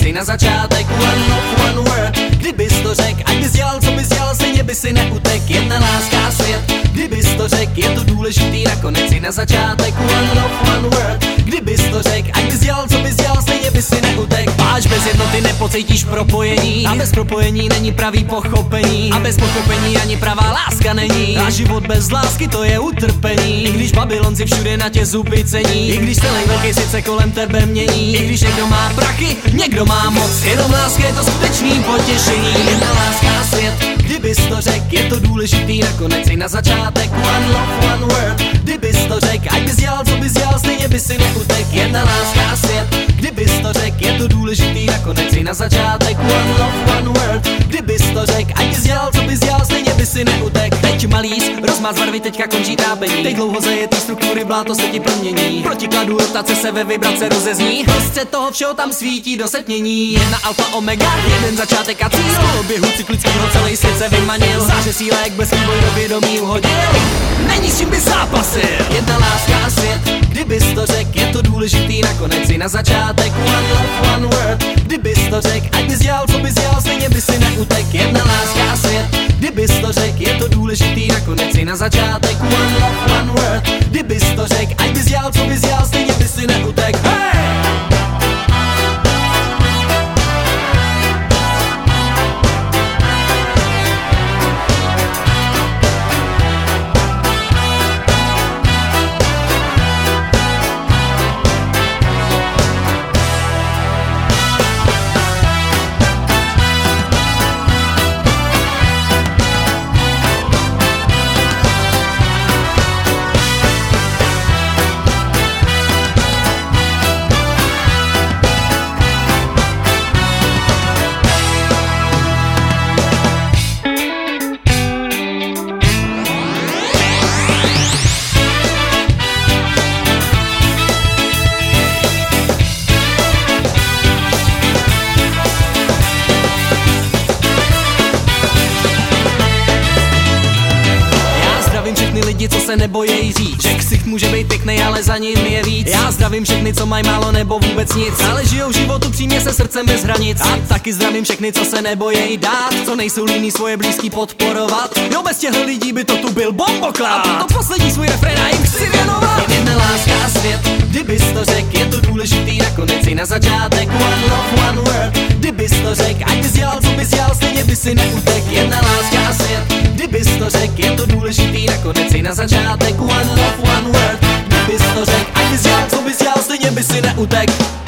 si na začátek. One love, one word. Kdybys to řek, ať bys dělal, co bys dělal Stejně by si neutek, jedna láska svět. Kdybys to řek, je to důležitý Nakonec si na začátek. One love, one word Kdybys to řek, ať bys dělal, co bys dělal Stejně by si neutek. Až bez jednoty nepocítíš propojení. A bez propojení není pravý pochopení. A bez pochopení ani pravá láska není. A život bez lásky to je utrpení. I když Babylonci všude na tě zuby cení. I když celý velký sice kolem tebe mění. I když někdo má prachy, někdo má moc. Jenom láska je to skutečný potěšení. Jedna láska svět. Kdybys to řek, je to důležitý Nakonec i na začátek. One love, one word. Kdybys to řek, ať bys dělal, co bys dělal Stejně by si neutek Jedna láska a svět. Kdybys to řek, je to důležitý Nakonec i na začátek. One love, one word. Kdybys to řek, ať bys dělal, co bys dělal Stejně by si neutek. Teď malíř, rozmaz barvy, teďka končí trápení. Teď dlouho zajetý struktury, bláto se ti promění. Protikladu rotace se ve vibrace rozezní. Prostě toho všeho tam svítí do setmění. Jedna alfa omega, jeden začátek a cíl. Z oběhu cyklického celý svět se vymanil. Záře síla, jak bez vývoj do vědomí uhodil. Není s čím by zápasil důležitý Nakonec i na začátek. One love, one word. Kdybys to řek, ať bys dělal, co bys dělal Stejně by si neutek, jedna láska a svět. Kdybys to řek, je to důležitý Nakonec i na začátek. One love, one word. Kdybys to řek, ať bys dělal, co bys dělal Stejně se nebojí říct. Že ksicht může být pěkný, ale za ním je víc. Já zdravím všechny, co mají málo nebo vůbec nic. Ale žijou životu přímě se srdcem bez hranic. A taky zdravím všechny, co se nebojí dát. Co nejsou líní svoje blízký podporovat. Jo, bez těchto lidí by to tu byl bomboklad. A proto poslední svůj refrén já jim chci věnovat. Je jedna láska a svět, kdybys to řek, je to důležitý Nakonec i na začátek. One love, one word Kdybys to řek, ať bys dělal, co bys dělal Stejně by si neutek, jedna láska a Kdybys to řek, je to důležitý Nakonec i na začátek. One love, one word Kdybys to řek, ať bys dělal, co bys dělal Stejně by si neutek